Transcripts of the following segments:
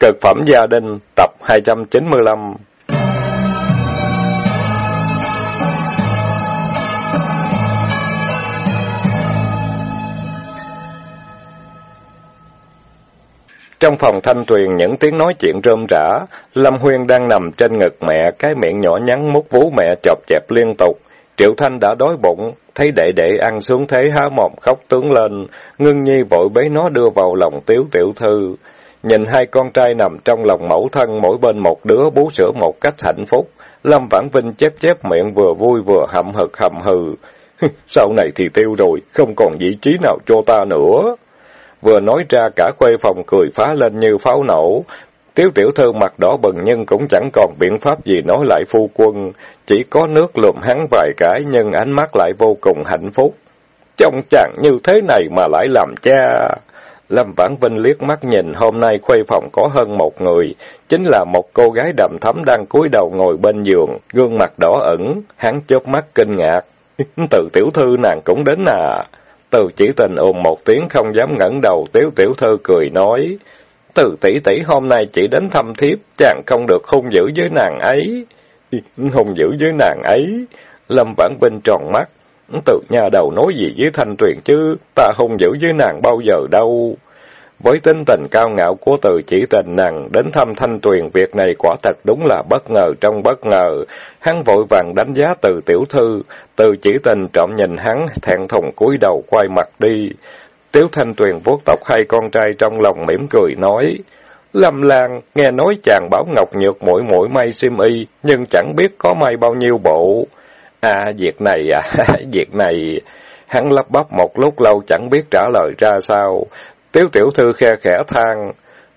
Cực phẩm gia đình, tập 295 Trong phòng thanh tuyền những tiếng nói chuyện rơm rã, Lâm Huyên đang nằm trên ngực mẹ, cái miệng nhỏ nhắn mút vú mẹ chọc chẹp liên tục. Triệu Thanh đã đói bụng, thấy đệ đệ ăn xuống thế há mồm khóc tướng lên, ngưng nhi vội bế nó đưa vào lòng tiếu tiểu thư. Nhìn hai con trai nằm trong lòng mẫu thân mỗi bên một đứa bú sữa một cách hạnh phúc, Lâm Vãn Vinh chép chép miệng vừa vui vừa hậm hực hầm hừ. Sau này thì tiêu rồi, không còn vị trí nào cho ta nữa. Vừa nói ra cả khuê phòng cười phá lên như pháo nổ. Tiếu tiểu thư mặt đỏ bừng nhưng cũng chẳng còn biện pháp gì nói lại phu quân. Chỉ có nước lùm hắn vài cái nhưng ánh mắt lại vô cùng hạnh phúc. Trong chàng như thế này mà lại làm cha. Lâm Vãn Vinh liếc mắt nhìn hôm nay khuê phòng có hơn một người. Chính là một cô gái đậm thắm đang cúi đầu ngồi bên giường, gương mặt đỏ ẩn. Hắn chớp mắt kinh ngạc. Từ tiểu thư nàng cũng đến à. Từ chỉ tình ồn một tiếng không dám ngẩng đầu, tiếu tiểu thư cười nói. Từ tỷ tỷ hôm nay chỉ đến thăm thiếp, chàng không được hung dữ với nàng ấy. Hung dữ với nàng ấy. Lâm Vãn Vinh tròn mắt. Từ nhà đầu nói gì với Thanh Tuyền chứ, ta không giữ với nàng bao giờ đâu. Với tính tình cao ngạo của từ chỉ tình nàng đến thăm Thanh Tuyền việc này quả thật đúng là bất ngờ trong bất ngờ. Hắn vội vàng đánh giá từ tiểu thư, từ chỉ tình trộm nhìn hắn, thẹn thùng cúi đầu quay mặt đi. Tiếu Thanh Tuyền vuốt tóc hai con trai trong lòng mỉm cười nói, Lâm Lan, nghe nói chàng bảo Ngọc Nhược mỗi mỗi may sim y, nhưng chẳng biết có may bao nhiêu bộ. À, việc này à, việc này... Hắn lắp bắp một lúc lâu chẳng biết trả lời ra sao. Tiếu tiểu thư khe khẽ than.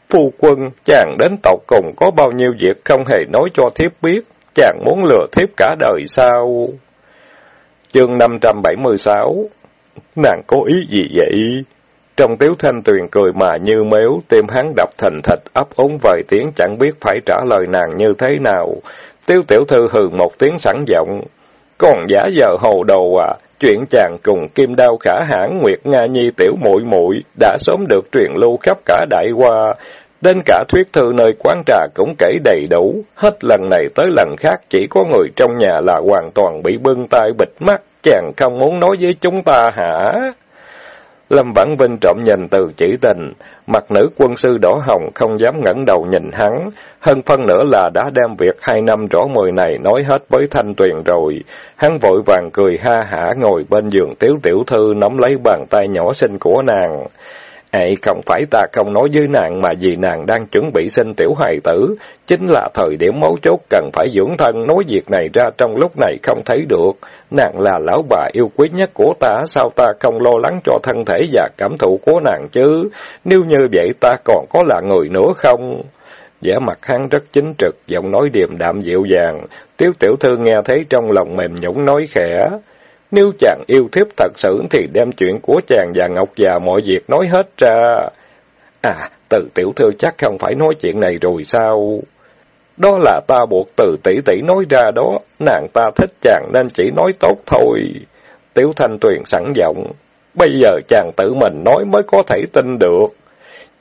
Phu quân, chàng đến tộc cùng có bao nhiêu việc không hề nói cho thiếp biết. Chàng muốn lừa thiếp cả đời sao? Chương 576 Nàng có ý gì vậy? Trong tiếu thanh tuyền cười mà như mếu tim hắn đập thành thịt, ấp úng vài tiếng chẳng biết phải trả lời nàng như thế nào. Tiếu tiểu thư hừ một tiếng sẵn giọng. Còn giả giờ hồ đầu à, chuyện chàng cùng kim đao khả hãn Nguyệt Nga Nhi tiểu muội muội đã sớm được truyền lưu khắp cả đại hoa. Đến cả thuyết thư nơi quán trà cũng kể đầy đủ, hết lần này tới lần khác chỉ có người trong nhà là hoàn toàn bị bưng tai bịt mắt, chàng không muốn nói với chúng ta hả? Lâm Vãn Vinh trộm nhìn từ chỉ tình, mặt nữ quân sư đỏ hồng không dám ngẩng đầu nhìn hắn, hơn phân nữa là đã đem việc hai năm rõ mười này nói hết với Thanh Tuyền rồi. Hắn vội vàng cười ha hả ngồi bên giường tiếu tiểu thư nắm lấy bàn tay nhỏ xinh của nàng. Ê, không phải ta không nói với nàng mà vì nàng đang chuẩn bị sinh tiểu hài tử, chính là thời điểm mấu chốt cần phải dưỡng thân, nói việc này ra trong lúc này không thấy được. Nàng là lão bà yêu quý nhất của ta, sao ta không lo lắng cho thân thể và cảm thụ của nàng chứ? Nếu như vậy ta còn có là người nữa không? vẻ mặt hắn rất chính trực, giọng nói điềm đạm dịu dàng. Tiếu tiểu thư nghe thấy trong lòng mềm nhũng nói khẽ. Nếu chàng yêu thiếp thật sự thì đem chuyện của chàng và Ngọc già mọi việc nói hết ra. À, từ tiểu thư chắc không phải nói chuyện này rồi sao? Đó là ta buộc từ tỷ tỷ nói ra đó, nàng ta thích chàng nên chỉ nói tốt thôi. Tiểu Thanh Tuyền sẵn giọng, bây giờ chàng tự mình nói mới có thể tin được.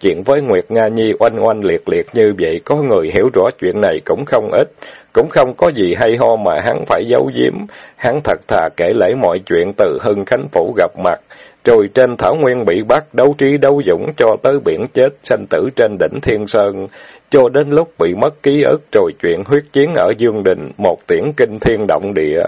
Chuyện với Nguyệt Nga Nhi oanh oanh liệt liệt như vậy, có người hiểu rõ chuyện này cũng không ít, cũng không có gì hay ho mà hắn phải giấu giếm. Hắn thật thà kể lễ mọi chuyện từ Hưng Khánh Phủ gặp mặt, rồi trên Thảo Nguyên bị bắt đấu trí đấu dũng cho tới biển chết, sanh tử trên đỉnh Thiên Sơn, cho đến lúc bị mất ký ức rồi chuyện huyết chiến ở Dương Đình, một tiễn kinh thiên động địa.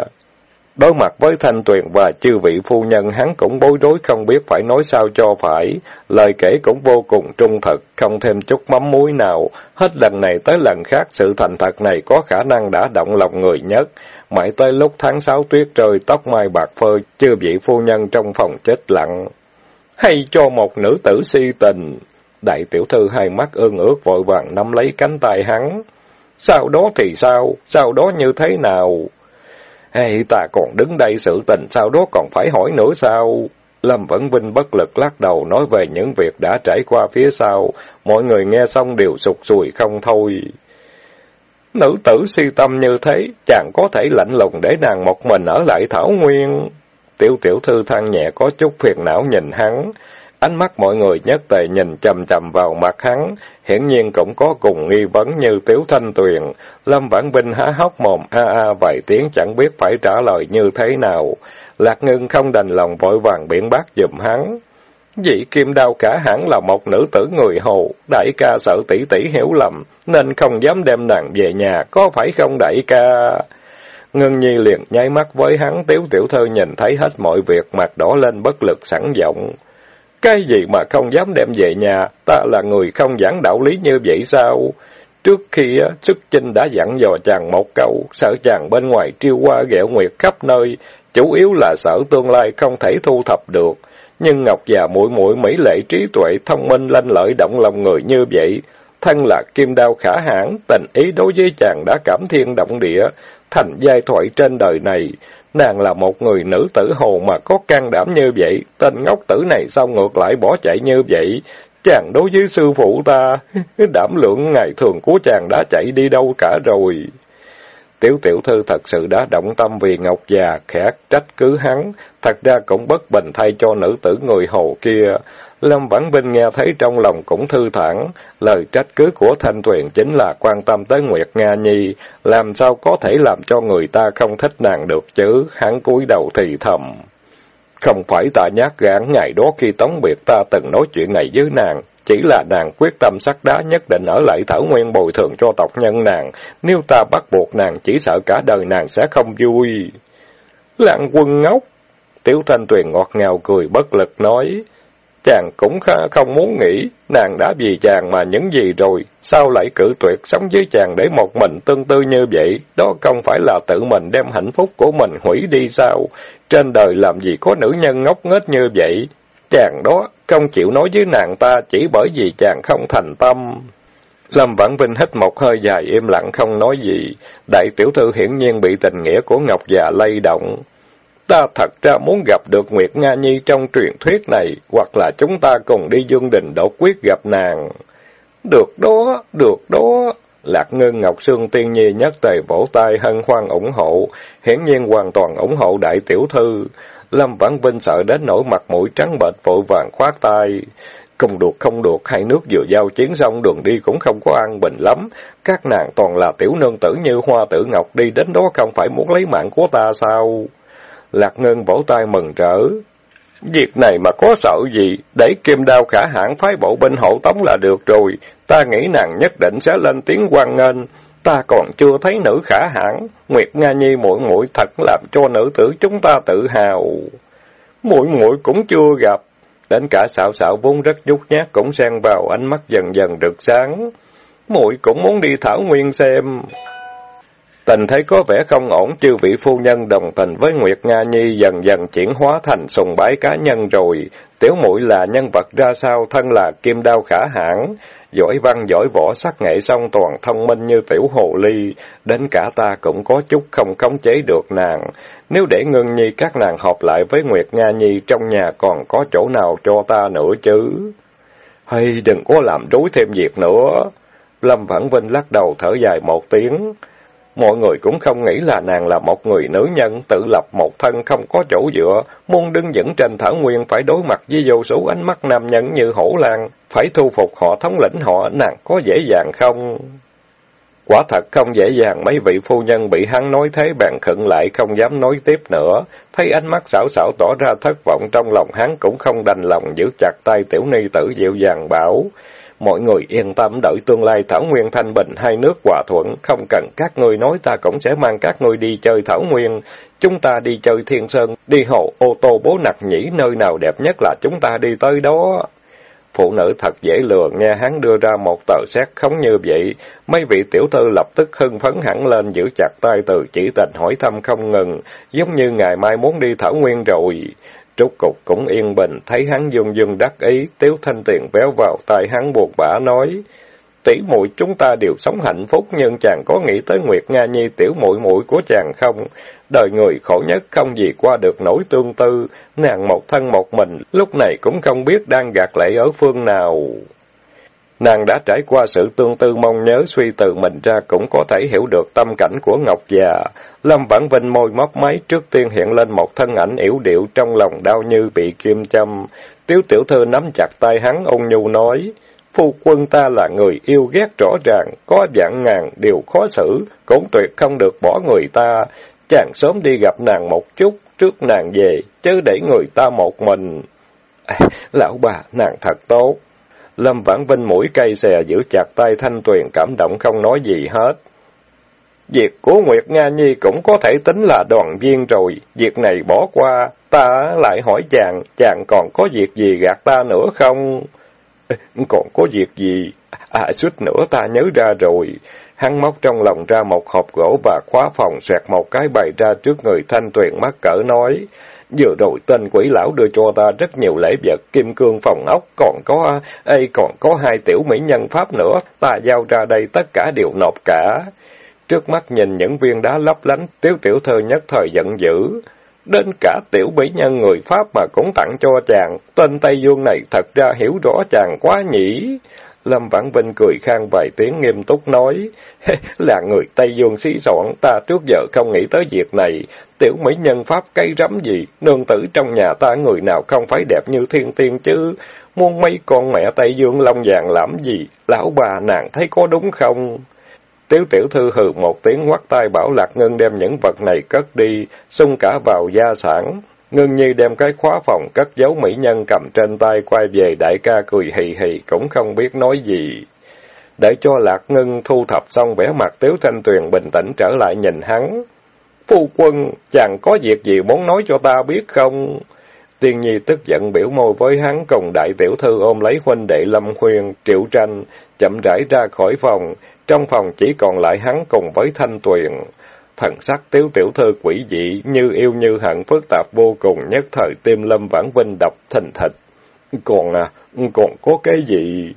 Đối mặt với Thanh Tuyền và chư vị phu nhân hắn cũng bối rối không biết phải nói sao cho phải. Lời kể cũng vô cùng trung thực, không thêm chút mắm muối nào. Hết lần này tới lần khác sự thành thật này có khả năng đã động lòng người nhất. Mãi tới lúc tháng sáu tuyết rơi tóc mai bạc phơ, chư vị phu nhân trong phòng chết lặng. Hay cho một nữ tử si tình. Đại tiểu thư hai mắt ương ước vội vàng nắm lấy cánh tay hắn. Sau đó thì sao? Sau đó như thế nào? Hay ta còn đứng đây sự tình sau đó còn phải hỏi nữa sao? Lâm Vẫn Vinh bất lực lắc đầu nói về những việc đã trải qua phía sau. Mọi người nghe xong đều sụt sùi không thôi. Nữ tử si tâm như thế, chàng có thể lạnh lùng để nàng một mình ở lại Thảo Nguyên. Tiểu tiểu thư than nhẹ có chút phiền não nhìn hắn. Ánh mắt mọi người nhất tề nhìn chầm chầm vào mặt hắn, hiển nhiên cũng có cùng nghi vấn như Tiếu Thanh Tuyền. Lâm Vãn Vinh há hốc mồm a a vài tiếng chẳng biết phải trả lời như thế nào. Lạc Ngưng không đành lòng vội vàng biển bác giùm hắn. Dị kim đao cả hẳn là một nữ tử người hồ, đại ca sợ tỷ tỷ hiểu lầm, nên không dám đem nàng về nhà, có phải không đại ca? Ngân Nhi liền nháy mắt với hắn, tiếu tiểu thơ nhìn thấy hết mọi việc, mặt đỏ lên bất lực sẵn giọng. Cái gì mà không dám đem về nhà, ta là người không giảng đạo lý như vậy sao? Trước khi xuất chinh đã dặn dò chàng một câu, sợ chàng bên ngoài triêu qua ghẹo nguyệt khắp nơi, chủ yếu là sợ tương lai không thể thu thập được. Nhưng Ngọc già mũi mũi mỹ lệ trí tuệ, thông minh lanh lợi động lòng người như vậy, thân là kim đao khả hãn, tình ý đối với chàng đã cảm thiên động địa, thành giai thoại trên đời này. Nàng là một người nữ tử hồ mà có can đảm như vậy, tên ngốc tử này sao ngược lại bỏ chạy như vậy? Chàng đối với sư phụ ta, đảm lượng ngày thường của chàng đã chạy đi đâu cả rồi. Tiểu tiểu thư thật sự đã động tâm vì Ngọc già, khẽ trách cứ hắn, thật ra cũng bất bình thay cho nữ tử người hồ kia. Lâm Vãn Vinh nghe thấy trong lòng cũng thư thản, lời trách cứ của Thanh Tuyền chính là quan tâm tới Nguyệt Nga Nhi, làm sao có thể làm cho người ta không thích nàng được chứ, hắn cúi đầu thì thầm. Không phải ta nhát gan, ngày đó khi tống biệt ta từng nói chuyện này với nàng, chỉ là nàng quyết tâm sắc đá nhất định ở lại Thảo Nguyên bồi thường cho tộc nhân nàng, nếu ta bắt buộc nàng chỉ sợ cả đời nàng sẽ không vui. Lạng quân ngốc! Tiểu Thanh Tuyền ngọt ngào cười bất lực nói, Chàng cũng không muốn nghĩ, nàng đã vì chàng mà những gì rồi, sao lại cử tuyệt sống với chàng để một mình tương tư như vậy, đó không phải là tự mình đem hạnh phúc của mình hủy đi sao? Trên đời làm gì có nữ nhân ngốc nghếch như vậy? Chàng đó không chịu nói với nàng ta chỉ bởi vì chàng không thành tâm. Lâm Vãn Vinh hít một hơi dài im lặng không nói gì, đại tiểu thư hiển nhiên bị tình nghĩa của Ngọc già lay động. Ta thật ra muốn gặp được Nguyệt Nga Nhi trong truyền thuyết này, hoặc là chúng ta cùng đi dương đình đột quyết gặp nàng. Được đó, được đó. Lạc Ngân Ngọc Sương Tiên Nhi nhất tề vỗ tay hân hoan ủng hộ, hiển nhiên hoàn toàn ủng hộ đại tiểu thư. Lâm Vãn Vinh sợ đến nỗi mặt mũi trắng bệch vội vàng khoát tay. Không được không được, hai nước vừa giao chiến xong đường đi cũng không có an bình lắm. Các nàng toàn là tiểu nương tử như hoa tử ngọc đi đến đó không phải muốn lấy mạng của ta sao? Lạc Ngân vỗ tay mừng rỡ. Việc này mà có sợ gì, để kim đao khả hãn phái bộ binh hộ tống là được rồi. Ta nghĩ nàng nhất định sẽ lên tiếng quan nghênh. Ta còn chưa thấy nữ khả hãn, Nguyệt Nga Nhi muội muội thật làm cho nữ tử chúng ta tự hào. Muội muội cũng chưa gặp, đến cả xạo xạo vốn rất nhút nhát cũng xen vào ánh mắt dần dần rực sáng. Muội cũng muốn đi thảo nguyên xem. Tình thấy có vẻ không ổn, chư vị phu nhân đồng tình với Nguyệt Nga Nhi dần dần chuyển hóa thành sùng bái cá nhân rồi. Tiểu muội là nhân vật ra sao, thân là kim đao khả hãn, giỏi văn giỏi võ sắc nghệ song toàn thông minh như tiểu hồ ly, đến cả ta cũng có chút không khống chế được nàng. Nếu để ngưng nhi các nàng họp lại với Nguyệt Nga Nhi trong nhà còn có chỗ nào cho ta nữa chứ? Hay đừng có làm rối thêm việc nữa. Lâm Vãn Vinh lắc đầu thở dài một tiếng. Mọi người cũng không nghĩ là nàng là một người nữ nhân, tự lập một thân không có chỗ dựa, muốn đứng vững trên thảo nguyên phải đối mặt với vô số ánh mắt nam nhân như hổ lan, phải thu phục họ thống lĩnh họ, nàng có dễ dàng không? Quả thật không dễ dàng mấy vị phu nhân bị hắn nói thế bạn khựng lại không dám nói tiếp nữa. Thấy ánh mắt xảo xảo tỏ ra thất vọng trong lòng hắn cũng không đành lòng giữ chặt tay tiểu ni tử dịu dàng bảo. Mọi người yên tâm đợi tương lai Thảo Nguyên thanh bình hai nước hòa thuận, không cần các ngươi nói ta cũng sẽ mang các ngươi đi chơi Thảo Nguyên. Chúng ta đi chơi Thiên Sơn, đi hồ ô tô bố nặc nhĩ, nơi nào đẹp nhất là chúng ta đi tới đó. Phụ nữ thật dễ lừa, nghe hắn đưa ra một tờ xét không như vậy. Mấy vị tiểu thư lập tức hưng phấn hẳn lên giữ chặt tay từ chỉ tình hỏi thăm không ngừng, giống như ngày mai muốn đi Thảo Nguyên rồi. Trúc cục cũng yên bình, thấy hắn dương dương đắc ý, tiếu thanh tiền béo vào tai hắn buộc bả nói. Tỷ muội chúng ta đều sống hạnh phúc, nhưng chàng có nghĩ tới Nguyệt Nga Nhi tiểu muội muội của chàng không? Đời người khổ nhất không gì qua được nỗi tương tư, nàng một thân một mình, lúc này cũng không biết đang gạt lệ ở phương nào. Nàng đã trải qua sự tương tư mong nhớ suy từ mình ra cũng có thể hiểu được tâm cảnh của Ngọc già. Lâm Vãn Vinh môi móc máy trước tiên hiện lên một thân ảnh yếu điệu trong lòng đau như bị kim châm. Tiếu tiểu thư nắm chặt tay hắn ôn nhu nói, phu quân ta là người yêu ghét rõ ràng, có dạng ngàn điều khó xử, cũng tuyệt không được bỏ người ta. Chàng sớm đi gặp nàng một chút, trước nàng về, chứ để người ta một mình. À, lão bà, nàng thật tốt. Lâm Vãn Vinh mũi cây xè giữ chặt tay Thanh Tuyền cảm động không nói gì hết. Việc của Nguyệt Nga Nhi cũng có thể tính là đoàn viên rồi, việc này bỏ qua, ta lại hỏi chàng, chàng còn có việc gì gạt ta nữa không? Còn có việc gì? À, suýt nữa ta nhớ ra rồi. Hắn móc trong lòng ra một hộp gỗ và khóa phòng xoẹt một cái bày ra trước người Thanh Tuyền mắc cỡ nói. Vừa rồi tên quỷ lão đưa cho ta rất nhiều lễ vật, kim cương phòng ốc, còn có, ê, còn có hai tiểu mỹ nhân pháp nữa, ta giao ra đây tất cả đều nộp cả. Trước mắt nhìn những viên đá lấp lánh, tiếu tiểu thơ nhất thời giận dữ. Đến cả tiểu mỹ nhân người Pháp mà cũng tặng cho chàng, tên Tây Dương này thật ra hiểu rõ chàng quá nhỉ. Lâm Vãn Vinh cười khang vài tiếng nghiêm túc nói, là người Tây Dương xí soạn, ta trước giờ không nghĩ tới việc này. Tiểu mỹ nhân Pháp cây rắm gì, nương tử trong nhà ta người nào không phải đẹp như thiên tiên chứ. muôn mấy con mẹ Tây Dương long vàng làm gì, lão bà nàng thấy có đúng không? Tiếu tiểu thư hừ một tiếng quắt tay bảo Lạc Ngân đem những vật này cất đi, xung cả vào gia sản. Ngân Nhi đem cái khóa phòng cất giấu mỹ nhân cầm trên tay quay về đại ca cười hì hì cũng không biết nói gì. Để cho Lạc Ngân thu thập xong vẻ mặt Tiếu Thanh Tuyền bình tĩnh trở lại nhìn hắn. Phu quân, chàng có việc gì muốn nói cho ta biết không? Tiên Nhi tức giận biểu môi với hắn cùng đại tiểu thư ôm lấy huynh đệ Lâm Huyền, Triệu Tranh, chậm rãi ra khỏi phòng. Trong phòng chỉ còn lại hắn cùng với Thanh Tuyền. Thần sắc tiếu tiểu thư quỷ dị, như yêu như hận phức tạp vô cùng, nhất thời tim Lâm Vãn Vinh đập thình thịch. Còn à, còn có cái gì?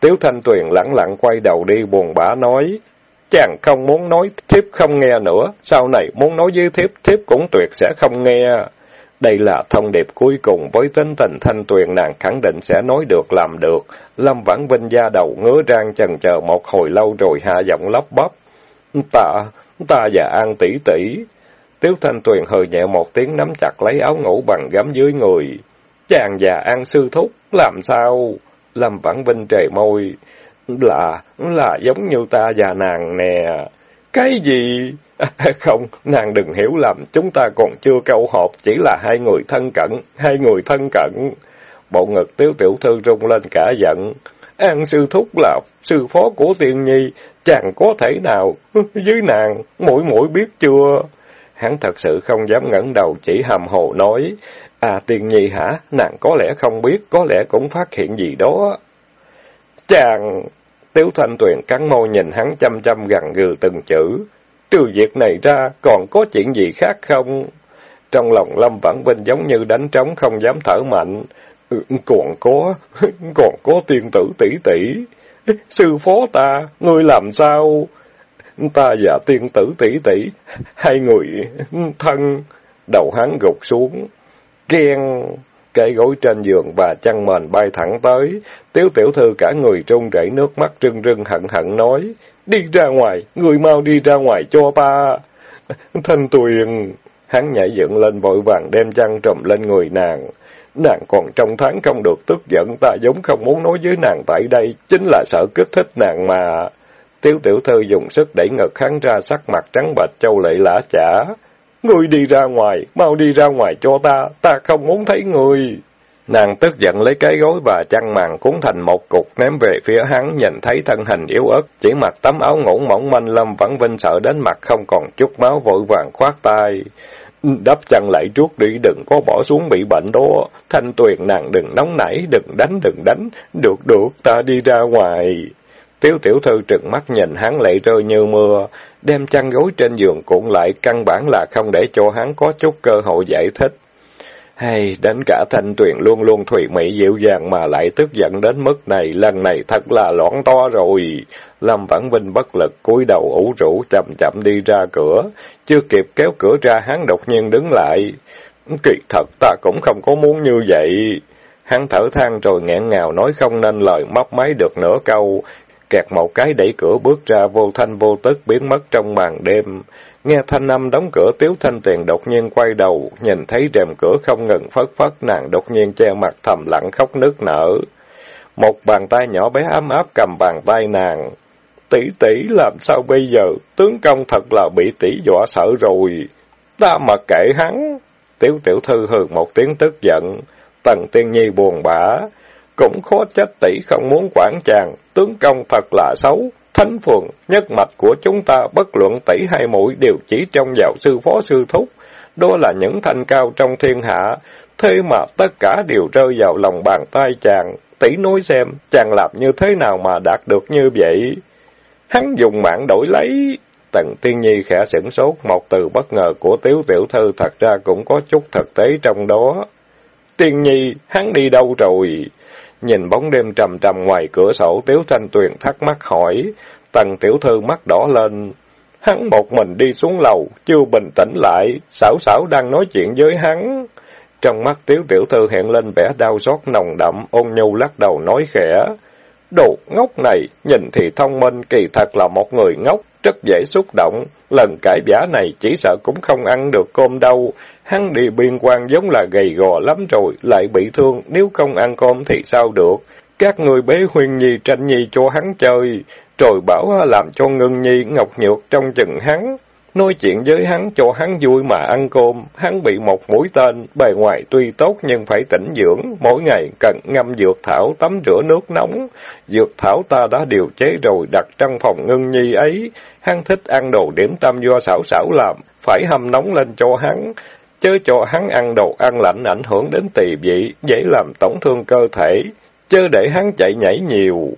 Tiếu Thanh Tuyền lẳng lặng quay đầu đi buồn bã nói, chàng không muốn nói, thiếp không nghe nữa, sau này muốn nói với thiếp, thiếp cũng tuyệt sẽ không nghe. Đây là thông điệp cuối cùng với tính tình thanh tuyền nàng khẳng định sẽ nói được làm được. Lâm Vãn Vinh da đầu ngứa rang chần chờ một hồi lâu rồi hạ giọng lắp bắp. Ta, ta và An tỷ tỷ. Tiếu Thanh Tuyền hừ nhẹ một tiếng nắm chặt lấy áo ngủ bằng gấm dưới người. Chàng và An sư thúc, làm sao? Lâm Vãn Vinh trề môi. Là, là giống như ta và nàng nè. Cái gì? không, nàng đừng hiểu lầm, chúng ta còn chưa câu họp, chỉ là hai người thân cận, hai người thân cận. Bộ ngực tiếu tiểu thư rung lên cả giận. An sư thúc là sư phó của Tiền nhi, chàng có thể nào, dưới nàng, mũi mũi biết chưa? Hắn thật sự không dám ngẩng đầu chỉ hàm hồ nói, à tiền nhi hả, nàng có lẽ không biết, có lẽ cũng phát hiện gì đó. Chàng, tiếu thanh tuyền cắn môi nhìn hắn chăm chăm gằn gừ từng chữ, Trừ việc này ra, còn có chuyện gì khác không? Trong lòng Lâm Vãn Vinh giống như đánh trống không dám thở mạnh. Còn có, còn có tiên tử tỷ tỷ. Sư phó ta, ngươi làm sao? Ta và tiên tử tỷ tỷ, hai người thân, đầu hắn gục xuống. Ghen, cái gối trên giường và chăn mền bay thẳng tới. Tiếu tiểu thư cả người trung rảy nước mắt rưng rưng hận hận nói. Đi ra ngoài, người mau đi ra ngoài cho ta. Thanh Tuyền, hắn nhảy dựng lên vội vàng đem chăn trùm lên người nàng. Nàng còn trong tháng không được tức giận, ta giống không muốn nói với nàng tại đây, chính là sợ kích thích nàng mà. Tiếu tiểu thư dùng sức đẩy ngực hắn ra sắc mặt trắng bệch châu lệ lã chả. Ngươi đi ra ngoài, mau đi ra ngoài cho ta, ta không muốn thấy người. Nàng tức giận lấy cái gối và chăn màn cuốn thành một cục ném về phía hắn, nhìn thấy thân hình yếu ớt, chỉ mặc tấm áo ngủ mỏng manh Lâm vẫn Vinh sợ đến mặt không còn chút máu vội vàng khoát tay. Đắp chăn lại trước đi, đừng có bỏ xuống bị bệnh đó. Thanh tuyền nàng đừng nóng nảy, đừng đánh, đừng đánh. Được, được, ta đi ra ngoài. Tiếu tiểu thư trừng mắt nhìn hắn lệ rơi như mưa, đem chăn gối trên giường cuộn lại, căn bản là không để cho hắn có chút cơ hội giải thích. Hay, đến cả thanh tuyền luôn luôn thủy mỹ dịu dàng mà lại tức giận đến mức này, lần này thật là loãng to rồi. Lâm Vãn Vinh bất lực cúi đầu ủ rũ chậm chậm đi ra cửa, chưa kịp kéo cửa ra hắn đột nhiên đứng lại. Kỳ thật ta cũng không có muốn như vậy. Hắn thở than rồi nghẹn ngào nói không nên lời móc máy được nửa câu, kẹt một cái đẩy cửa bước ra vô thanh vô tức biến mất trong màn đêm. Nghe thanh âm đóng cửa Tiếu Thanh Tiền đột nhiên quay đầu, nhìn thấy rèm cửa không ngừng phất phất, nàng đột nhiên che mặt thầm lặng khóc nức nở. Một bàn tay nhỏ bé ấm áp cầm bàn tay nàng. Tỷ tỷ làm sao bây giờ? Tướng công thật là bị tỷ dọa sợ rồi. Ta mà kệ hắn. tiểu tiểu thư hừ một tiếng tức giận. Tần tiên nhi buồn bã. Cũng khó trách tỷ không muốn quản chàng. Tướng công thật là xấu. Thánh phường, nhất mạch của chúng ta bất luận tỷ hay mũi đều chỉ trong vào sư phó sư thúc. Đó là những thanh cao trong thiên hạ. Thế mà tất cả đều rơi vào lòng bàn tay chàng. Tỷ nói xem, chàng làm như thế nào mà đạt được như vậy? Hắn dùng mạng đổi lấy. Tần Tiên Nhi khẽ sửng sốt, một từ bất ngờ của Tiếu Tiểu Thư thật ra cũng có chút thực tế trong đó. Tiên Nhi, hắn đi đâu rồi? Nhìn bóng đêm trầm trầm ngoài cửa sổ, Tiếu Thanh Tuyền thắc mắc hỏi. Tần Tiểu Thư mắt đỏ lên. Hắn một mình đi xuống lầu, chưa bình tĩnh lại, xảo xảo đang nói chuyện với hắn. Trong mắt Tiếu Tiểu Thư hiện lên vẻ đau xót nồng đậm, ôn nhu lắc đầu nói khẽ. Đồ ngốc này, nhìn thì thông minh, kỳ thật là một người ngốc, rất dễ xúc động. Lần cãi vã này chỉ sợ cũng không ăn được cơm đâu. Hắn đi biên quan giống là gầy gò lắm rồi, lại bị thương, nếu không ăn cơm thì sao được. Các người bế huyên nhi tranh nhi cho hắn chơi, rồi bảo làm cho ngưng nhi ngọc nhược trong chừng hắn. Nói chuyện với hắn cho hắn vui mà ăn cơm, hắn bị một mũi tên, bề ngoài tuy tốt nhưng phải tỉnh dưỡng, mỗi ngày cần ngâm dược thảo tắm rửa nước nóng. Dược thảo ta đã điều chế rồi đặt trong phòng ngưng nhi ấy, hắn thích ăn đồ điểm tâm do xảo xảo làm, phải hâm nóng lên cho hắn. Chớ cho hắn ăn đồ ăn lạnh ảnh hưởng đến tỳ vị, dễ làm tổn thương cơ thể, chớ để hắn chạy nhảy nhiều.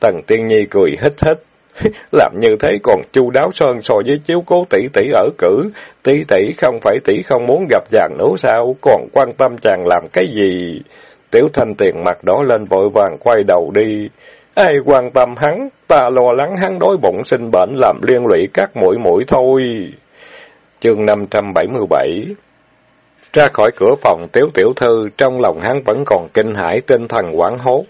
Tần Tiên Nhi cười hít hít. Làm như thế còn chu đáo sơn so với chiếu cố tỷ tỷ ở cử. Tỷ tỷ không phải tỷ không muốn gặp chàng nữa sao? Còn quan tâm chàng làm cái gì? Tiểu thanh tiền mặt đỏ lên vội vàng quay đầu đi. Ai quan tâm hắn? Ta lo lắng hắn đói bụng sinh bệnh làm liên lụy các mũi mũi thôi. Chương 577 Ra khỏi cửa phòng tiếu tiểu thư, trong lòng hắn vẫn còn kinh hãi tinh thần quảng hốt.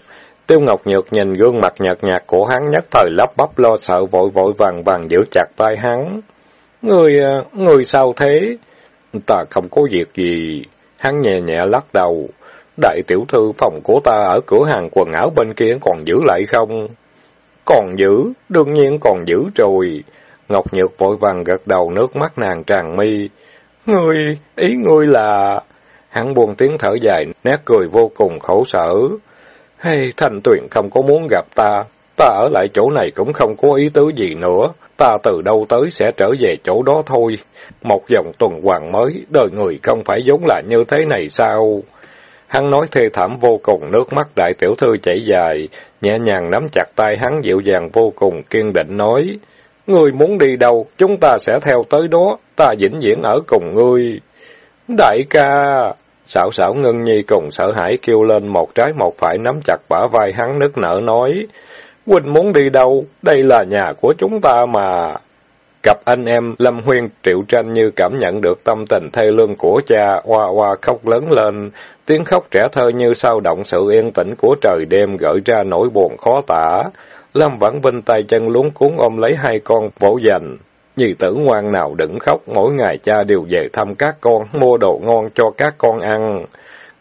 Tiêu Ngọc Nhược nhìn gương mặt nhợt nhạt của hắn nhất thời lắp bắp lo sợ vội vội vàng vàng giữ chặt vai hắn. Người, à, người sao thế? Ta không có việc gì. Hắn nhẹ nhẹ lắc đầu. Đại tiểu thư phòng của ta ở cửa hàng quần áo bên kia còn giữ lại không? Còn giữ, đương nhiên còn giữ rồi. Ngọc Nhược vội vàng gật đầu nước mắt nàng tràn mi. Ngươi, ý ngươi là... Hắn buông tiếng thở dài, nét cười vô cùng khổ sở. Hay Thanh Tuyền không có muốn gặp ta, ta ở lại chỗ này cũng không có ý tứ gì nữa, ta từ đâu tới sẽ trở về chỗ đó thôi. Một dòng tuần hoàn mới, đời người không phải giống là như thế này sao? Hắn nói thê thảm vô cùng, nước mắt đại tiểu thư chảy dài, nhẹ nhàng nắm chặt tay hắn dịu dàng vô cùng, kiên định nói, Ngươi muốn đi đâu, chúng ta sẽ theo tới đó, ta vĩnh viễn ở cùng ngươi. Đại ca! Xảo xảo ngân nhi cùng sợ hãi kêu lên một trái một phải nắm chặt bả vai hắn nức nở nói. Huynh muốn đi đâu? Đây là nhà của chúng ta mà. Cặp anh em Lâm Huyên Triệu Tranh như cảm nhận được tâm tình thê lương của cha, hoa hoa khóc lớn lên, tiếng khóc trẻ thơ như sao động sự yên tĩnh của trời đêm gợi ra nỗi buồn khó tả. Lâm Vãn Vinh tay chân luống cuốn ôm lấy hai con vỗ dành. Nhi tử ngoan nào đừng khóc, mỗi ngày cha đều về thăm các con, mua đồ ngon cho các con ăn.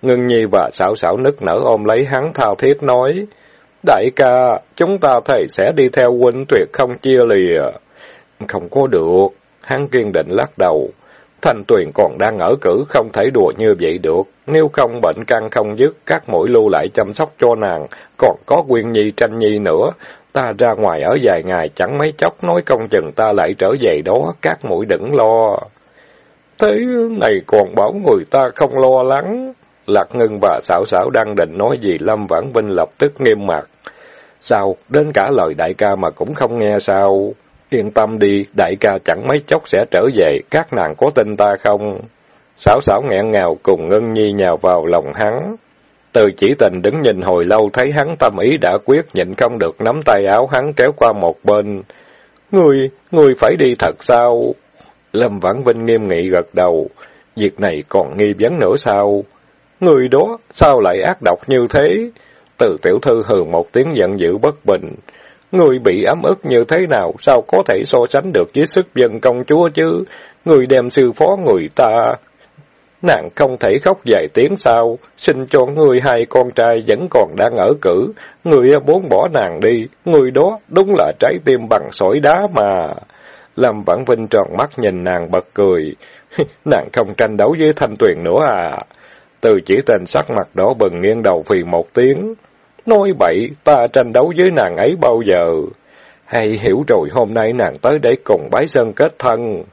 Ngân Nhi và xảo xảo nức nở ôm lấy hắn thao thiết nói, Đại ca, chúng ta thầy sẽ đi theo huynh tuyệt không chia lìa. Không có được, hắn kiên định lắc đầu. Thanh Tuyền còn đang ở cử, không thể đùa như vậy được. Nếu không bệnh căn không dứt, các mũi lưu lại chăm sóc cho nàng, còn có quyên nhi tranh nhi nữa. Ta ra ngoài ở vài ngày, chẳng mấy chốc nói công chừng ta lại trở về đó, các mũi đừng lo. Thế này còn bảo người ta không lo lắng. Lạc Ngân và xảo xảo đang định nói gì, Lâm Vãn Vinh lập tức nghiêm mặt. Sao, đến cả lời đại ca mà cũng không nghe sao? Yên tâm đi, đại ca chẳng mấy chốc sẽ trở về, các nàng có tin ta không? Xảo xảo nghẹn ngào cùng Ngân Nhi nhào vào lòng hắn. Từ chỉ tình đứng nhìn hồi lâu thấy hắn tâm ý đã quyết nhịn không được nắm tay áo hắn kéo qua một bên. Ngươi, ngươi phải đi thật sao? Lâm Vãn Vinh nghiêm nghị gật đầu. Việc này còn nghi vấn nữa sao? Người đó, sao lại ác độc như thế? Từ tiểu thư hừ một tiếng giận dữ bất bình. Người bị ấm ức như thế nào, sao có thể so sánh được với sức dân công chúa chứ? Người đem sư phó người ta... Nàng không thể khóc dài tiếng sao, xin cho người hai con trai vẫn còn đang ở cử, người muốn bỏ nàng đi, người đó đúng là trái tim bằng sỏi đá mà. Lâm Vãn Vinh tròn mắt nhìn nàng bật cười, nàng không tranh đấu với Thanh Tuyền nữa à? Từ chỉ tình sắc mặt đỏ bừng nghiêng đầu phì một tiếng. Nói bậy, ta tranh đấu với nàng ấy bao giờ? Hay hiểu rồi hôm nay nàng tới để cùng bái sơn kết thân.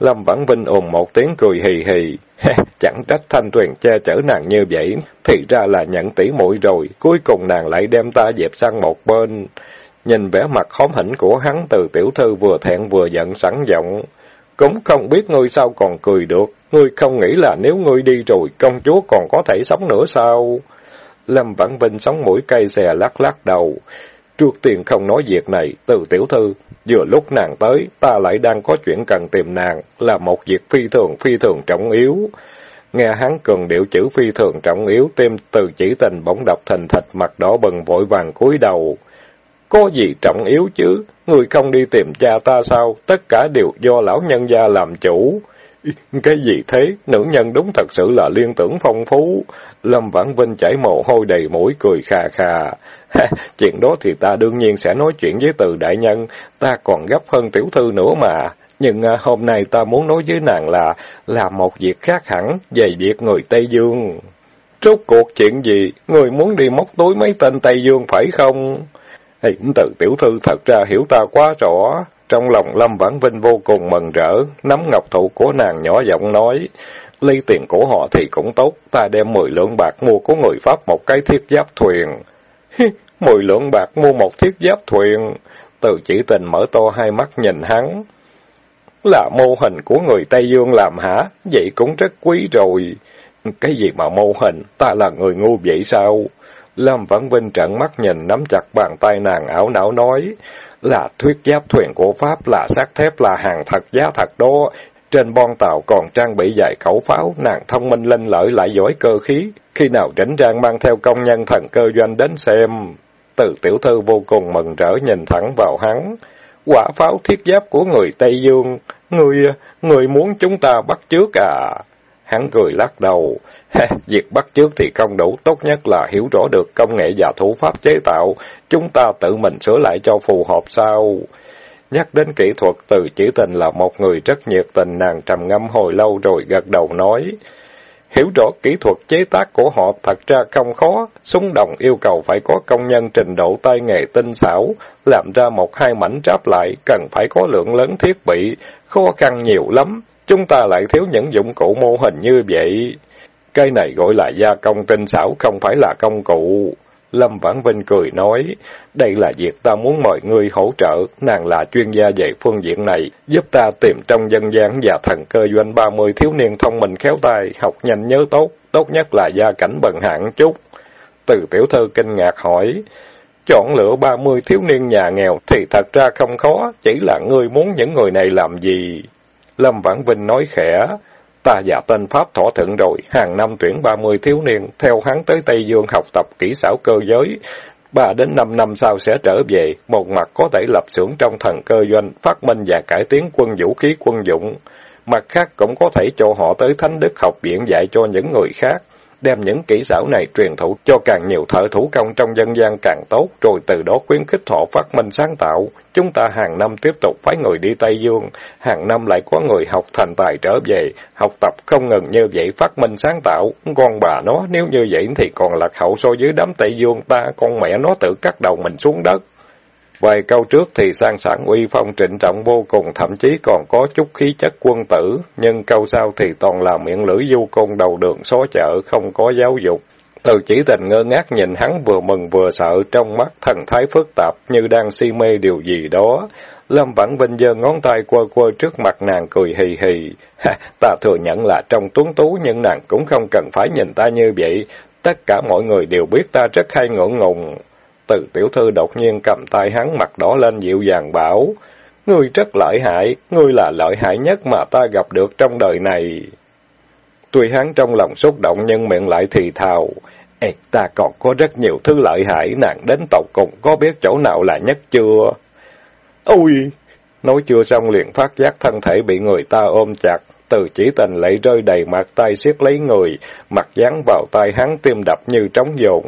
Lâm Vãn Vinh ồn một tiếng cười hì hì. Chẳng trách thanh tuyền che chở nàng như vậy, thì ra là nhận tỷ muội rồi, cuối cùng nàng lại đem ta dẹp sang một bên. Nhìn vẻ mặt khóm hỉnh của hắn từ tiểu thư vừa thẹn vừa giận sẵn giọng. Cũng không biết ngươi sao còn cười được, ngươi không nghĩ là nếu ngươi đi rồi, công chúa còn có thể sống nữa sao? Lâm Vãn Vinh sống mũi cây xè lắc lắc đầu. Trước tiên không nói việc này, từ tiểu thư, vừa lúc nàng tới, ta lại đang có chuyện cần tìm nàng, là một việc phi thường phi thường trọng yếu. Nghe hắn cần điệu chữ phi thường trọng yếu, tim từ chỉ tình bỗng đọc thành thịt mặt đỏ bừng vội vàng cúi đầu. Có gì trọng yếu chứ? Người không đi tìm cha ta sao? Tất cả đều do lão nhân gia làm chủ. Cái gì thế? Nữ nhân đúng thật sự là liên tưởng phong phú. Lâm Vãn Vinh chảy mồ hôi đầy mũi cười khà khà. chuyện đó thì ta đương nhiên sẽ nói chuyện với từ đại nhân. Ta còn gấp hơn tiểu thư nữa mà. Nhưng à, hôm nay ta muốn nói với nàng là là một việc khác hẳn về việc người Tây Dương. Rốt cuộc chuyện gì? Người muốn đi móc túi mấy tên Tây Dương phải không? Hiện từ tiểu thư thật ra hiểu ta quá rõ. Trong lòng Lâm Vãn Vinh vô cùng mừng rỡ, nắm ngọc thụ của nàng nhỏ giọng nói, lấy tiền của họ thì cũng tốt, ta đem mười lượng bạc mua của người Pháp một cái thiết giáp thuyền. mười lượng bạc mua một thiết giáp thuyền. Từ chỉ tình mở to hai mắt nhìn hắn. Là mô hình của người Tây Dương làm hả? Vậy cũng rất quý rồi. Cái gì mà mô hình? Ta là người ngu vậy sao? Lâm Vãn Vinh trận mắt nhìn nắm chặt bàn tay nàng ảo não nói, là thuyết giáp thuyền của Pháp là sắt thép là hàng thật giá thật đó. Trên bon tàu còn trang bị dài khẩu pháo, nàng thông minh linh lợi lại giỏi cơ khí. Khi nào rảnh rang mang theo công nhân thần cơ doanh đến xem. Từ tiểu thư vô cùng mừng rỡ nhìn thẳng vào hắn. Quả pháo thiết giáp của người Tây Dương, người, người muốn chúng ta bắt trước à? Hắn cười lắc đầu. Việc bắt trước thì không đủ, tốt nhất là hiểu rõ được công nghệ và thủ pháp chế tạo, chúng ta tự mình sửa lại cho phù hợp sao. Nhắc đến kỹ thuật, từ chỉ tình là một người rất nhiệt tình, nàng trầm ngâm hồi lâu rồi gật đầu nói. Hiểu rõ kỹ thuật chế tác của họ thật ra không khó, súng đồng yêu cầu phải có công nhân trình độ tay nghề tinh xảo, làm ra một hai mảnh ráp lại, cần phải có lượng lớn thiết bị, khó khăn nhiều lắm, chúng ta lại thiếu những dụng cụ mô hình như vậy. Cái này gọi là gia công tinh xảo, không phải là công cụ. Lâm Vãn Vinh cười nói, đây là việc ta muốn mọi người hỗ trợ, nàng là chuyên gia về phương diện này, giúp ta tìm trong dân gian và thần cơ doanh ba mươi thiếu niên thông minh khéo tay, học nhanh nhớ tốt, tốt nhất là gia cảnh bần hạn chút. Từ tiểu thư kinh ngạc hỏi, chọn lựa ba mươi thiếu niên nhà nghèo thì thật ra không khó, chỉ là ngươi muốn những người này làm gì? Lâm Vãn Vinh nói khẽ, Ta và tên Pháp thỏa thuận rồi, hàng năm tuyển ba mươi thiếu niên, theo hắn tới Tây Dương học tập kỹ xảo cơ giới. Ba đến năm năm sau sẽ trở về, một mặt có thể lập xưởng trong thần cơ doanh, phát minh và cải tiến quân vũ khí quân dụng. Mặt khác cũng có thể cho họ tới Thánh Đức học viện dạy cho những người khác đem những kỹ xảo này truyền thụ cho càng nhiều thợ thủ công trong dân gian càng tốt, rồi từ đó khuyến khích họ phát minh sáng tạo. Chúng ta hàng năm tiếp tục phái người đi Tây Dương, hàng năm lại có người học thành tài trở về, học tập không ngừng như vậy phát minh sáng tạo. Con bà nó nếu như vậy thì còn lạc hậu so với đám Tây Dương ta, con mẹ nó tự cắt đầu mình xuống đất. Vài câu trước thì sang sảng uy phong trịnh trọng vô cùng, thậm chí còn có chút khí chất quân tử, nhưng câu sau thì toàn là miệng lưỡi du côn đầu đường xó chợ, không có giáo dục. Từ chỉ tình ngơ ngác nhìn hắn vừa mừng vừa sợ, trong mắt thần thái phức tạp như đang si mê điều gì đó. Lâm Vãn Vinh giơ ngón tay quơ quơ trước mặt nàng cười hì hì. Ha, ta thừa nhận là trong tuấn tú nhưng nàng cũng không cần phải nhìn ta như vậy. Tất cả mọi người đều biết ta rất hay ngưỡng ngùng. Từ tiểu thư đột nhiên cầm tay hắn mặt đỏ lên dịu dàng bảo, Ngươi rất lợi hại, ngươi là lợi hại nhất mà ta gặp được trong đời này. Tuy hắn trong lòng xúc động nhưng miệng lại thì thào, Ê, ta còn có rất nhiều thứ lợi hại, nàng đến tộc cùng có biết chỗ nào là nhất chưa? Ôi! Nói chưa xong liền phát giác thân thể bị người ta ôm chặt, từ chỉ tình lệ rơi đầy mặt tay siết lấy người, mặt dán vào tay hắn tim đập như trống dồn.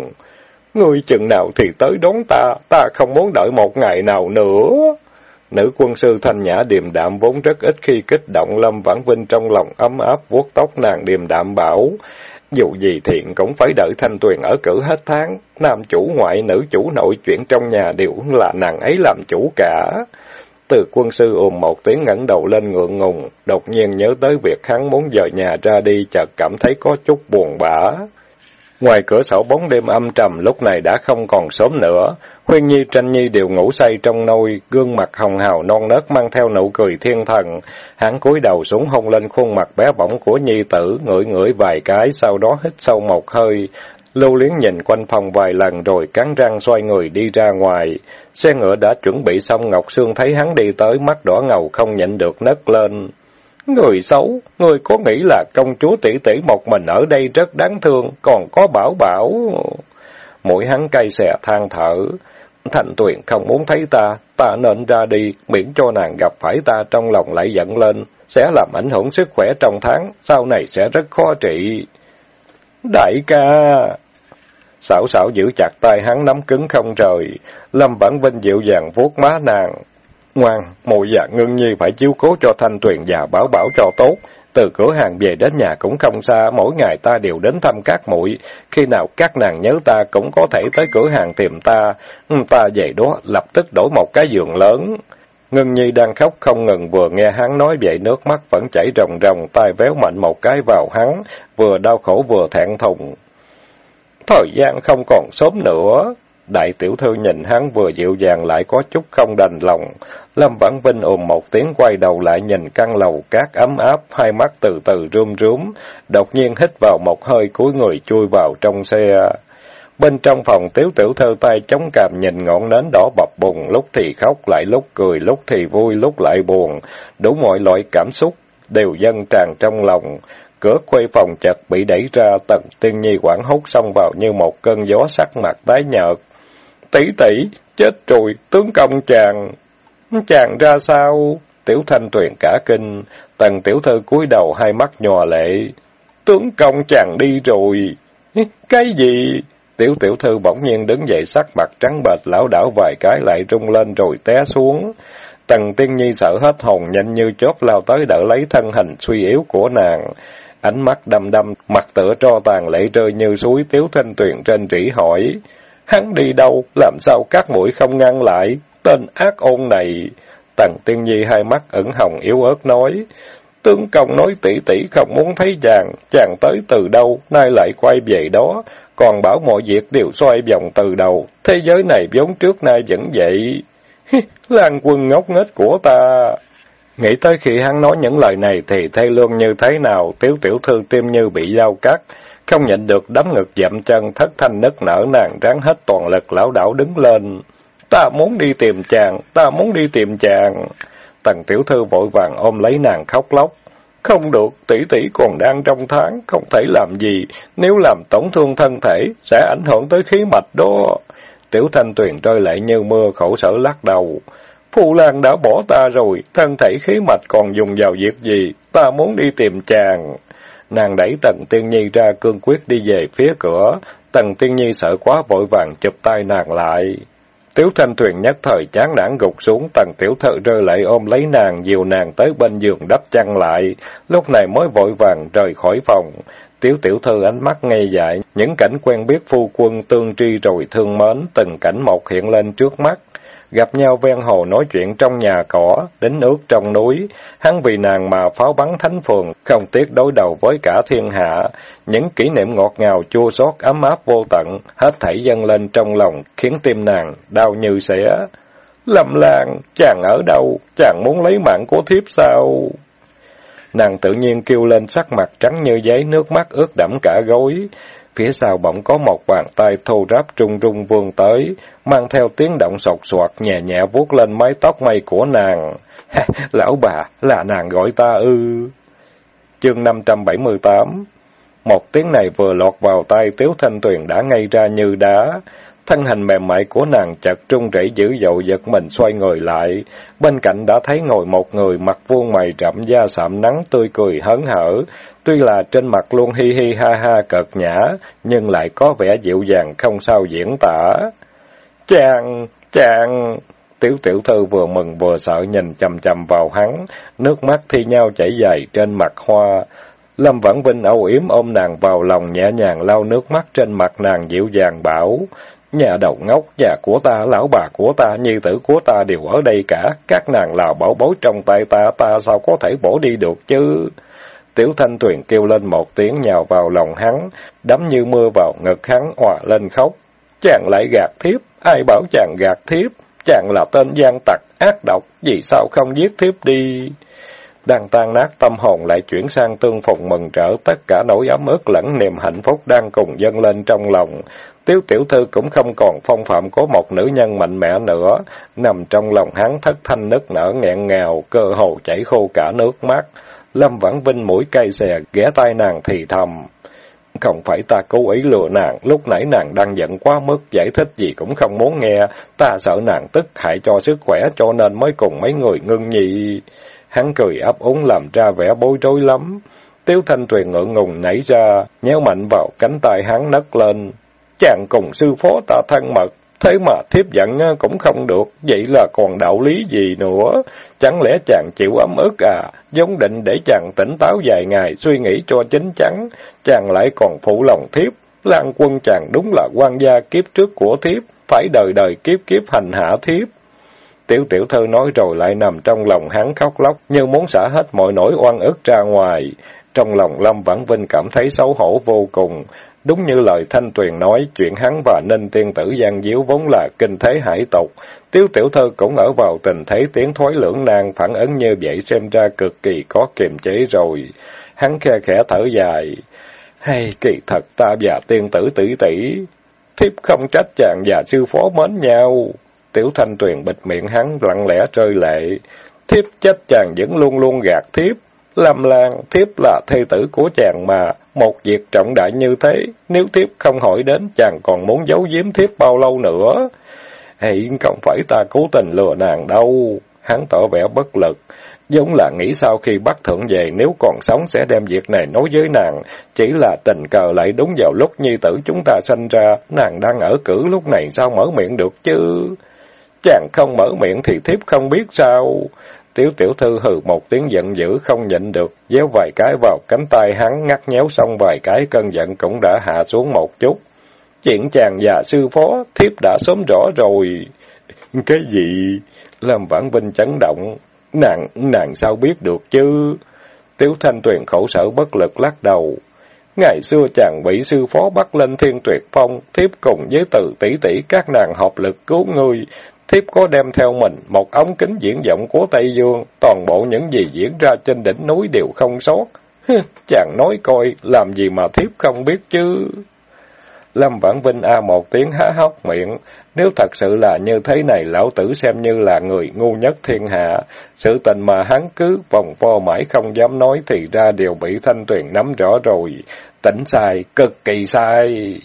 Ngươi chừng nào thì tới đón ta, ta không muốn đợi một ngày nào nữa. Nữ quân sư thanh nhã điềm đạm vốn rất ít khi kích động Lâm Vãn Vinh trong lòng ấm áp vuốt tóc nàng điềm đạm bảo. Dù gì thiện cũng phải đợi thanh tuyền ở cử hết tháng, nam chủ ngoại nữ chủ nội chuyện trong nhà đều là nàng ấy làm chủ cả. Từ quân sư ùm một tiếng ngẩng đầu lên ngượng ngùng, đột nhiên nhớ tới việc hắn muốn dời nhà ra đi chợt cảm thấy có chút buồn bã. Ngoài cửa sổ bóng đêm âm trầm lúc này đã không còn sớm nữa. Huyên Nhi Tranh Nhi đều ngủ say trong nôi, gương mặt hồng hào non nớt mang theo nụ cười thiên thần. Hắn cúi đầu xuống hôn lên khuôn mặt bé bỏng của Nhi tử, ngửi ngửi vài cái, sau đó hít sâu một hơi. Lưu Liến nhìn quanh phòng vài lần rồi cắn răng xoay người đi ra ngoài. Xe ngựa đã chuẩn bị xong Ngọc Sương thấy hắn đi tới mắt đỏ ngầu không nhịn được nấc lên. Người xấu, người có nghĩ là công chúa tỷ tỷ một mình ở đây rất đáng thương, còn có bảo bảo. Mũi hắn cay xè than thở. Thành tuyền không muốn thấy ta, ta nên ra đi, miễn cho nàng gặp phải ta trong lòng lại giận lên, sẽ làm ảnh hưởng sức khỏe trong tháng, sau này sẽ rất khó trị. Đại ca! Xảo xảo giữ chặt tay hắn nắm cứng không rời, Lâm Vãn Vinh dịu dàng vuốt má nàng. Ngoan, mùi và ngưng nhi phải chiếu cố cho Thanh Tuyền và Bảo Bảo cho tốt. Từ cửa hàng về đến nhà cũng không xa, mỗi ngày ta đều đến thăm các muội Khi nào các nàng nhớ ta cũng có thể tới cửa hàng tìm ta. Ừ, ta về đó lập tức đổi một cái giường lớn. Ngân Nhi đang khóc không ngừng vừa nghe hắn nói vậy nước mắt vẫn chảy ròng ròng, tay véo mạnh một cái vào hắn, vừa đau khổ vừa thẹn thùng. Thời gian không còn sớm nữa. Đại tiểu thư nhìn hắn vừa dịu dàng lại có chút không đành lòng. Lâm Vãn Vinh ồm một tiếng quay đầu lại nhìn căn lầu cát ấm áp, hai mắt từ từ rơm rúm, đột nhiên hít vào một hơi cuối người chui vào trong xe. Bên trong phòng tiếu tiểu thơ tay chống cằm nhìn ngọn nến đỏ bập bùng, lúc thì khóc, lại lúc cười, lúc thì vui, lúc lại buồn. Đủ mọi loại cảm xúc đều dâng tràn trong lòng. Cửa khuê phòng chật bị đẩy ra, tần tiên nhi quảng hút xông vào như một cơn gió sắc mặt tái nhợt. Tỷ tỷ, chết rồi, tướng công chàng. Chàng ra sao? Tiểu thanh tuyền cả kinh, tần tiểu thư cúi đầu hai mắt nhòa lệ. Tướng công chàng đi rồi. Cái gì? Tiểu tiểu thư bỗng nhiên đứng dậy sắc mặt trắng bệch lão đảo vài cái lại rung lên rồi té xuống. Tần tiên nhi sợ hết hồn nhanh như chớp lao tới đỡ lấy thân hình suy yếu của nàng. Ánh mắt đăm đăm, mặt tựa tro tàn lệ rơi như suối tiếu thanh tuyền trên trĩ hỏi. Hắn đi đâu, làm sao các mũi không ngăn lại? Tên ác ôn này. Tần tiên nhi hai mắt ẩn hồng yếu ớt nói. Tướng công nói tỷ tỷ không muốn thấy chàng, chàng tới từ đâu, nay lại quay về đó, còn bảo mọi việc đều xoay vòng từ đầu, thế giới này vốn trước nay vẫn vậy. Lan quân ngốc nghếch của ta. Nghĩ tới khi hắn nói những lời này thì thay lương như thế nào, tiếu tiểu thư tim như bị dao cắt, không nhận được đấm ngực dậm chân, thất thanh nức nở nàng ráng hết toàn lực lão đảo đứng lên. Ta muốn đi tìm chàng, ta muốn đi tìm chàng. Tần tiểu thư vội vàng ôm lấy nàng khóc lóc. Không được, tỷ tỷ còn đang trong tháng, không thể làm gì. Nếu làm tổn thương thân thể, sẽ ảnh hưởng tới khí mạch đó. Tiểu thanh tuyền rơi lại như mưa khổ sở lắc đầu. Phu Lan đã bỏ ta rồi, thân thể khí mạch còn dùng vào việc gì, ta muốn đi tìm chàng. Nàng đẩy Tần Tiên Nhi ra cương quyết đi về phía cửa, Tần Tiên Nhi sợ quá vội vàng chụp tay nàng lại. Tiếu thanh tuyền nhất thời chán nản gục xuống, tần tiểu thợ rơi lại ôm lấy nàng, dìu nàng tới bên giường đắp chăn lại, lúc này mới vội vàng rời khỏi phòng. Tiếu tiểu thư ánh mắt ngây dại, những cảnh quen biết phu quân tương tri rồi thương mến, từng cảnh một hiện lên trước mắt gặp nhau ven hồ nói chuyện trong nhà cỏ, đến nước trong núi. Hắn vì nàng mà pháo bắn thánh phường, không tiếc đối đầu với cả thiên hạ. Những kỷ niệm ngọt ngào chua xót ấm áp vô tận, hết thảy dâng lên trong lòng, khiến tim nàng đau như xẻ. Lâm Lan, chàng ở đâu? Chàng muốn lấy mạng của thiếp sao? Nàng tự nhiên kêu lên sắc mặt trắng như giấy, nước mắt ướt đẫm cả gối. Phía sau bỗng có một bàn tay thô ráp trung rung vươn tới, mang theo tiếng động sột soạt nhẹ nhẹ vuốt lên mái tóc mây của nàng. Lão bà, là nàng gọi ta ư. Chương 578 Một tiếng này vừa lọt vào tay Tiếu Thanh Tuyền đã ngay ra như đá. Thân hình mềm mại của nàng chợt trung rẩy dữ dội giật mình xoay người lại. Bên cạnh đã thấy ngồi một người mặt vuông mày rậm da sạm nắng tươi cười hớn hở. Tuy là trên mặt luôn hi hi ha ha cợt nhã, nhưng lại có vẻ dịu dàng không sao diễn tả. Chàng, chàng... Tiểu tiểu thư vừa mừng vừa sợ nhìn chầm chầm vào hắn, nước mắt thi nhau chảy dài trên mặt hoa. Lâm Vãn Vinh âu yếm ôm nàng vào lòng nhẹ nhàng lau nước mắt trên mặt nàng dịu dàng bảo. Nhà đầu ngốc, nhà của ta, lão bà của ta, nhi tử của ta đều ở đây cả. Các nàng là bảo bối trong tay ta, ta sao có thể bỏ đi được chứ? Tiểu Thanh Tuyền kêu lên một tiếng nhào vào lòng hắn, đắm như mưa vào ngực hắn, hòa lên khóc. Chàng lại gạt thiếp, ai bảo chàng gạt thiếp? Chàng là tên gian tặc, ác độc, vì sao không giết thiếp đi? Đang tan nát tâm hồn lại chuyển sang tương phùng mừng trở, tất cả nỗi ấm ức lẫn niềm hạnh phúc đang cùng dâng lên trong lòng. Tiếu tiểu thư cũng không còn phong phạm của một nữ nhân mạnh mẽ nữa, nằm trong lòng hắn thất thanh nức nở nghẹn ngào, cơ hồ chảy khô cả nước mắt. Lâm Vãn Vinh mũi cay xè, ghé tai nàng thì thầm. Không phải ta cố ý lừa nàng, lúc nãy nàng đang giận quá mức, giải thích gì cũng không muốn nghe, ta sợ nàng tức hại cho sức khỏe cho nên mới cùng mấy người ngưng nhị. Hắn cười ấp úng làm ra vẻ bối rối lắm. Tiếu Thanh Tuyền ngượng ngùng nảy ra, nhéo mạnh vào cánh tay hắn nấc lên. Chàng cùng sư phó ta thân mật, thế mà thiếp giận ờ, cũng không được, vậy là còn đạo lý gì nữa? Chẳng lẽ chàng chịu ấm ức à? Giống định để chàng tỉnh táo vài ngày, suy nghĩ cho chính chắn, chàng lại còn phụ lòng thiếp. Lan quân chàng đúng là quan gia kiếp trước của thiếp, phải đời đời kiếp kiếp hành hạ thiếp. Tiểu tiểu thơ nói rồi lại nằm trong lòng hắn khóc lóc, như muốn xả hết mọi nỗi oan ức ra ngoài. Trong lòng Lâm Vãn Vinh cảm thấy xấu hổ vô cùng. Đúng như lời Thanh Tuyền nói, chuyện hắn và Ninh Tiên Tử Giang Diếu vốn là kinh thế hải tục. Tiếu tiểu thơ cũng ở vào tình thế tiến thoái lưỡng nan phản ứng như vậy xem ra cực kỳ có kiềm chế rồi. Hắn khe khẽ thở dài. Hay kỳ thật ta và tiên tử tỷ tỷ, thiếp không trách chàng và sư phó mến nhau. Tiểu Thanh Tuyền bịt miệng hắn lặng lẽ rơi lệ. Thiếp trách chàng vẫn luôn luôn gạt thiếp. Lâm Lan, thiếp là thê tử của chàng mà, một việc trọng đại như thế, nếu thiếp không hỏi đến, chàng còn muốn giấu giếm thiếp bao lâu nữa. Hiện không phải ta cố tình lừa nàng đâu. Hắn tỏ vẻ bất lực. Giống là nghĩ sau khi bắt thượng về nếu còn sống sẽ đem việc này nói với nàng. Chỉ là tình cờ lại đúng vào lúc nhi tử chúng ta sinh ra, nàng đang ở cử lúc này sao mở miệng được chứ? Chàng không mở miệng thì thiếp không biết sao. Tiểu tiểu thư hừ một tiếng giận dữ không nhịn được, déo vài cái vào cánh tay hắn ngắt nhéo xong vài cái cơn giận cũng đã hạ xuống một chút. Chuyện chàng và sư phó, thiếp đã sớm rõ rồi. Cái gì? Lâm Vãn Vinh chấn động. Nàng, nàng sao biết được chứ? Tiểu Thanh Tuyền khổ sở bất lực lắc đầu. Ngày xưa chàng bị sư phó bắt lên thiên tuyệt phong, thiếp cùng với từ tỷ tỷ các nàng hợp lực cứu ngươi, thiếp có đem theo mình một ống kính diễn vọng của Tây Dương, toàn bộ những gì diễn ra trên đỉnh núi đều không sót. Chàng nói coi, làm gì mà thiếp không biết chứ? Lâm Vãn Vinh a một tiếng há hốc miệng, nếu thật sự là như thế này, lão tử xem như là người ngu nhất thiên hạ. Sự tình mà hắn cứ vòng vo mãi không dám nói thì ra đều bị Thanh Tuyền nắm rõ rồi. Tỉnh sai, cực kỳ sai.